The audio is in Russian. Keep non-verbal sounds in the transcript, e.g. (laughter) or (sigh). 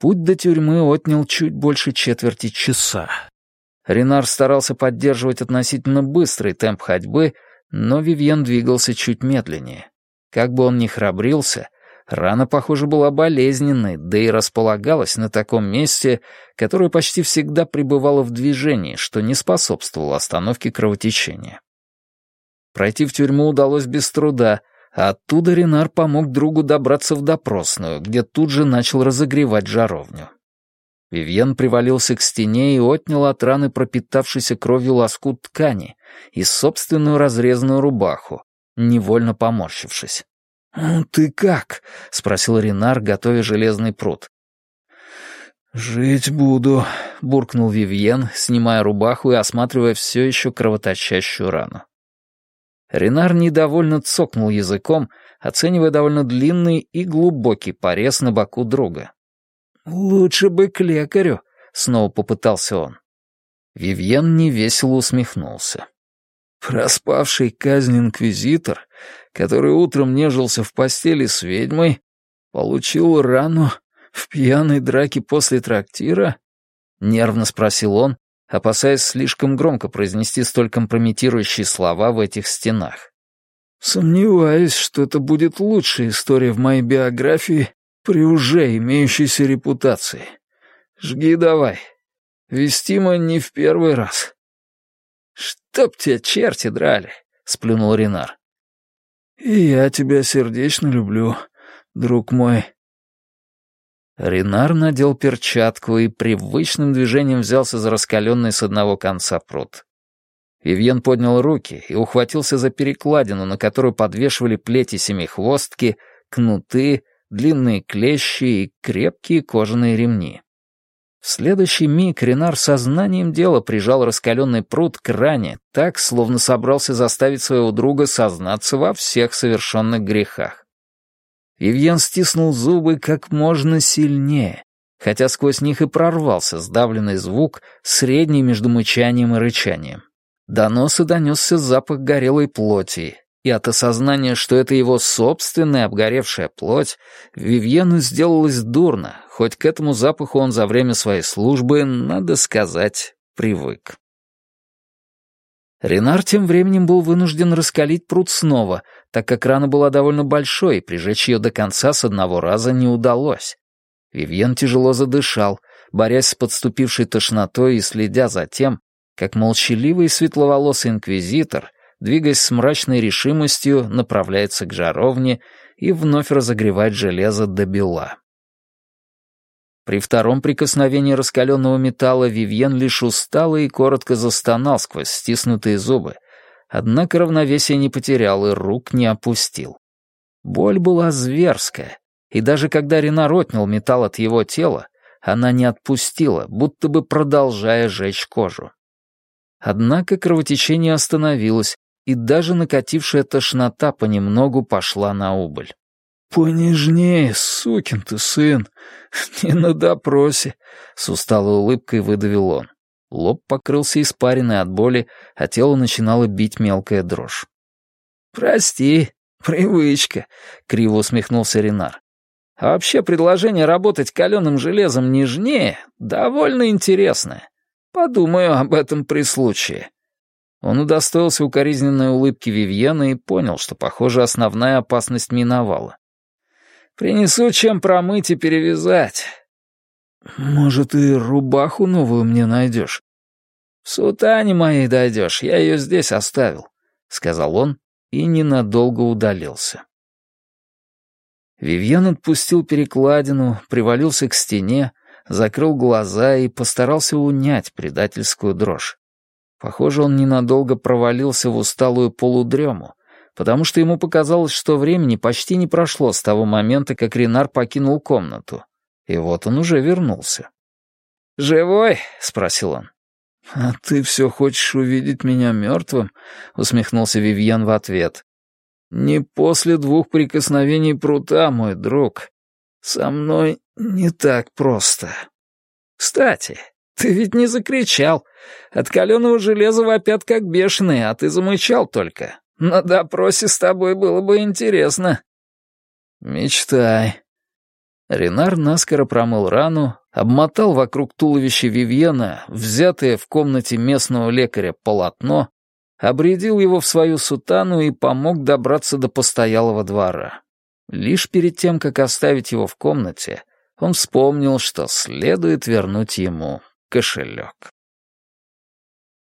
Путь до тюрьмы отнял чуть больше четверти часа. Ренар старался поддерживать относительно быстрый темп ходьбы, но Вивьен двигался чуть медленнее. Как бы он ни храбрился, рана, похоже, была болезненной, да и располагалась на таком месте, которое почти всегда пребывало в движении, что не способствовало остановке кровотечения. Пройти в тюрьму удалось без труда, оттуда Ренар помог другу добраться в допросную, где тут же начал разогревать жаровню. Вивьен привалился к стене и отнял от раны пропитавшийся кровью лоскут ткани и собственную разрезанную рубаху, невольно поморщившись. «Ну, «Ты как?» — спросил Ренар, готовя железный пруд. «Жить буду», — буркнул Вивьен, снимая рубаху и осматривая все еще кровоточащую рану. Ренар недовольно цокнул языком, оценивая довольно длинный и глубокий порез на боку друга. «Лучше бы к лекарю», — снова попытался он. Вивьен невесело усмехнулся. Проспавший казнь инквизитор, который утром нежился в постели с ведьмой, получил рану в пьяной драке после трактира? Нервно спросил он, опасаясь слишком громко произнести столь компрометирующие слова в этих стенах. Сомневаюсь, что это будет лучшая история в моей биографии при уже имеющейся репутации. Жги давай. Вестимо не в первый раз. «Чтоб тебя черти драли!» — сплюнул Ренар. «И я тебя сердечно люблю, друг мой». Ренар надел перчатку и привычным движением взялся за раскаленный с одного конца пруд. Вивьен поднял руки и ухватился за перекладину, на которую подвешивали плети семихвостки, кнуты, длинные клещи и крепкие кожаные ремни. В следующий миг Ренар сознанием дела прижал раскаленный пруд к ране, так, словно собрался заставить своего друга сознаться во всех совершенных грехах. Вивьен стиснул зубы как можно сильнее, хотя сквозь них и прорвался сдавленный звук, средний между мычанием и рычанием. До носа донесся запах горелой плоти, и от осознания, что это его собственная обгоревшая плоть, Вивьену сделалось дурно, хоть к этому запаху он за время своей службы, надо сказать, привык. Ренар тем временем был вынужден раскалить пруд снова, так как рана была довольно большой, и прижечь ее до конца с одного раза не удалось. Вивьен тяжело задышал, борясь с подступившей тошнотой и следя за тем, как молчаливый светловолосый инквизитор — двигаясь с мрачной решимостью, направляется к жаровне и вновь разогревать железо до бела. При втором прикосновении раскаленного металла Вивьен лишь устало и коротко застонал сквозь стиснутые зубы, однако равновесие не потерял и рук не опустил. Боль была зверская, и даже когда Ренар отнял металл от его тела, она не отпустила, будто бы продолжая жечь кожу. Однако кровотечение остановилось, и даже накатившая тошнота понемногу пошла на убыль. «Понежнее, сукин ты сын, (laughs) не на допросе», — с усталой улыбкой выдавил он. Лоб покрылся испариной от боли, а тело начинало бить мелкая дрожь. «Прости, привычка», — криво усмехнулся Ренар. «А вообще предложение работать каленым железом нежнее довольно интересное. Подумаю об этом при случае. Он удостоился укоризненной улыбки Вивьена и понял, что, похоже, основная опасность миновала. «Принесу чем промыть и перевязать». «Может, и рубаху новую мне найдешь?» «В сутане моей дойдешь, я ее здесь оставил», — сказал он и ненадолго удалился. Вивьен отпустил перекладину, привалился к стене, закрыл глаза и постарался унять предательскую дрожь. Похоже, он ненадолго провалился в усталую полудрему, потому что ему показалось, что времени почти не прошло с того момента, как Ренар покинул комнату. И вот он уже вернулся. «Живой?» — спросил он. «А ты все хочешь увидеть меня мертвым?» — усмехнулся Вивьен в ответ. «Не после двух прикосновений прута, мой друг. Со мной не так просто. Кстати, ты ведь не закричал. От каленого железа вопят как бешеные, а ты замычал только. На допросе с тобой было бы интересно. Мечтай. Ренар наскоро промыл рану, обмотал вокруг туловища Вивьена, взятое в комнате местного лекаря полотно, обредил его в свою сутану и помог добраться до постоялого двора. Лишь перед тем, как оставить его в комнате, он вспомнил, что следует вернуть ему кошелек.